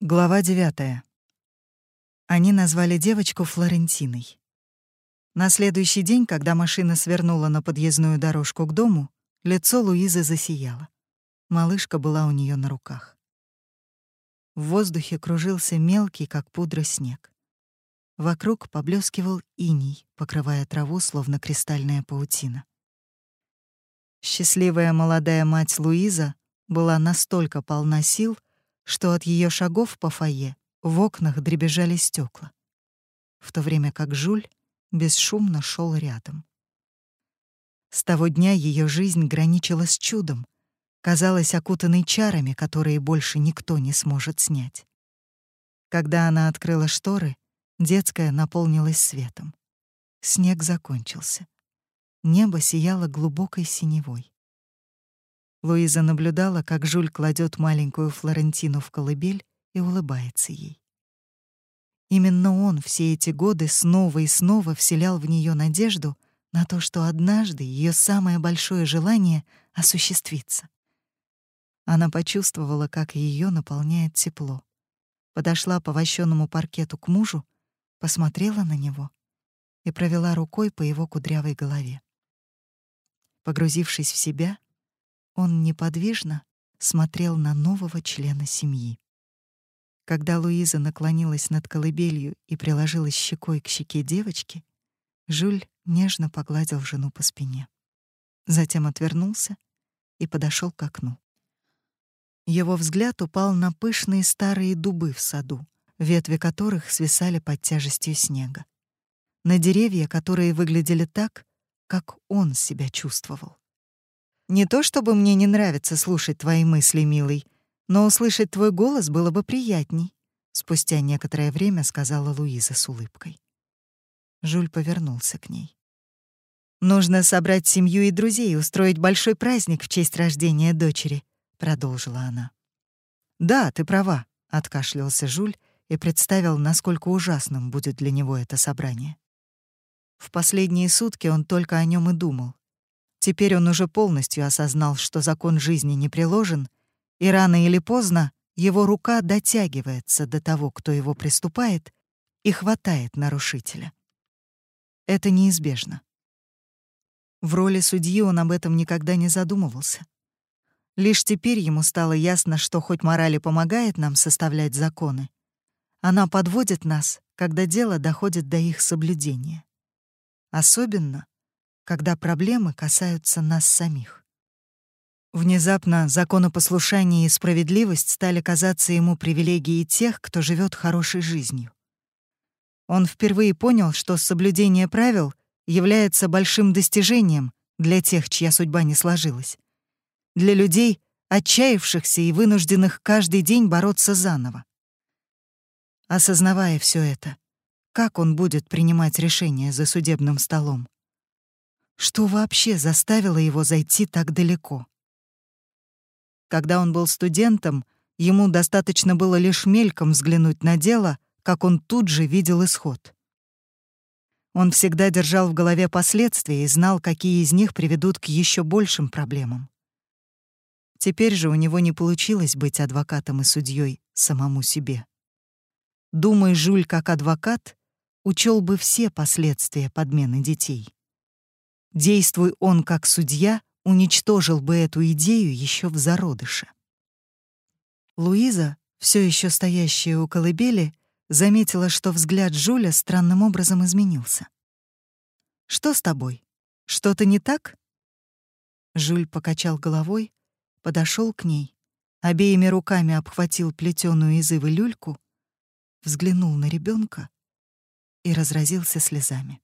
Глава девятая. Они назвали девочку Флорентиной. На следующий день, когда машина свернула на подъездную дорожку к дому, лицо Луизы засияло. Малышка была у нее на руках. В воздухе кружился мелкий, как пудра, снег. Вокруг поблескивал иней, покрывая траву, словно кристальная паутина. Счастливая молодая мать Луиза была настолько полна сил, что от ее шагов по фойе в окнах дребезжали стекла, в то время как Жуль бесшумно шел рядом. С того дня ее жизнь граничила с чудом, казалась окутанной чарами, которые больше никто не сможет снять. Когда она открыла шторы, детская наполнилась светом. Снег закончился. Небо сияло глубокой синевой. Луиза наблюдала, как Жуль кладет маленькую Флорентину в колыбель и улыбается ей. Именно он все эти годы снова и снова вселял в нее надежду на то, что однажды ее самое большое желание осуществится. Она почувствовала, как ее наполняет тепло. Подошла по вощенному паркету к мужу, посмотрела на него и провела рукой по его кудрявой голове. Погрузившись в себя, он неподвижно смотрел на нового члена семьи. Когда Луиза наклонилась над колыбелью и приложилась щекой к щеке девочки, Жюль нежно погладил жену по спине. Затем отвернулся и подошел к окну. Его взгляд упал на пышные старые дубы в саду, ветви которых свисали под тяжестью снега. На деревья, которые выглядели так, как он себя чувствовал. Не то чтобы мне не нравится слушать твои мысли, милый, но услышать твой голос было бы приятней, спустя некоторое время сказала Луиза с улыбкой. Жюль повернулся к ней. Нужно собрать семью и друзей и устроить большой праздник в честь рождения дочери, продолжила она. Да, ты права, откашлялся Жюль и представил, насколько ужасным будет для него это собрание. В последние сутки он только о нем и думал. Теперь он уже полностью осознал, что закон жизни не приложен, и рано или поздно его рука дотягивается до того, кто его приступает, и хватает нарушителя. Это неизбежно. В роли судьи он об этом никогда не задумывался. Лишь теперь ему стало ясно, что хоть мораль и помогает нам составлять законы, она подводит нас, когда дело доходит до их соблюдения. Особенно, когда проблемы касаются нас самих. Внезапно законопослушание и справедливость стали казаться ему привилегией тех, кто живет хорошей жизнью. Он впервые понял, что соблюдение правил является большим достижением для тех, чья судьба не сложилась. Для людей, отчаявшихся и вынужденных каждый день бороться заново. Осознавая все это, как он будет принимать решения за судебным столом? Что вообще заставило его зайти так далеко? Когда он был студентом, ему достаточно было лишь мельком взглянуть на дело, как он тут же видел исход. Он всегда держал в голове последствия и знал, какие из них приведут к еще большим проблемам. Теперь же у него не получилось быть адвокатом и судьей самому себе. Думай, Жуль, как адвокат, учел бы все последствия подмены детей. Действуй он как судья, уничтожил бы эту идею еще в зародыше. Луиза, все еще стоящая у колыбели, заметила, что взгляд Жуля странным образом изменился. «Что с тобой? Что-то не так?» Жуль покачал головой, подошел к ней, обеими руками обхватил плетеную из ивы люльку, взглянул на ребенка и разразился слезами.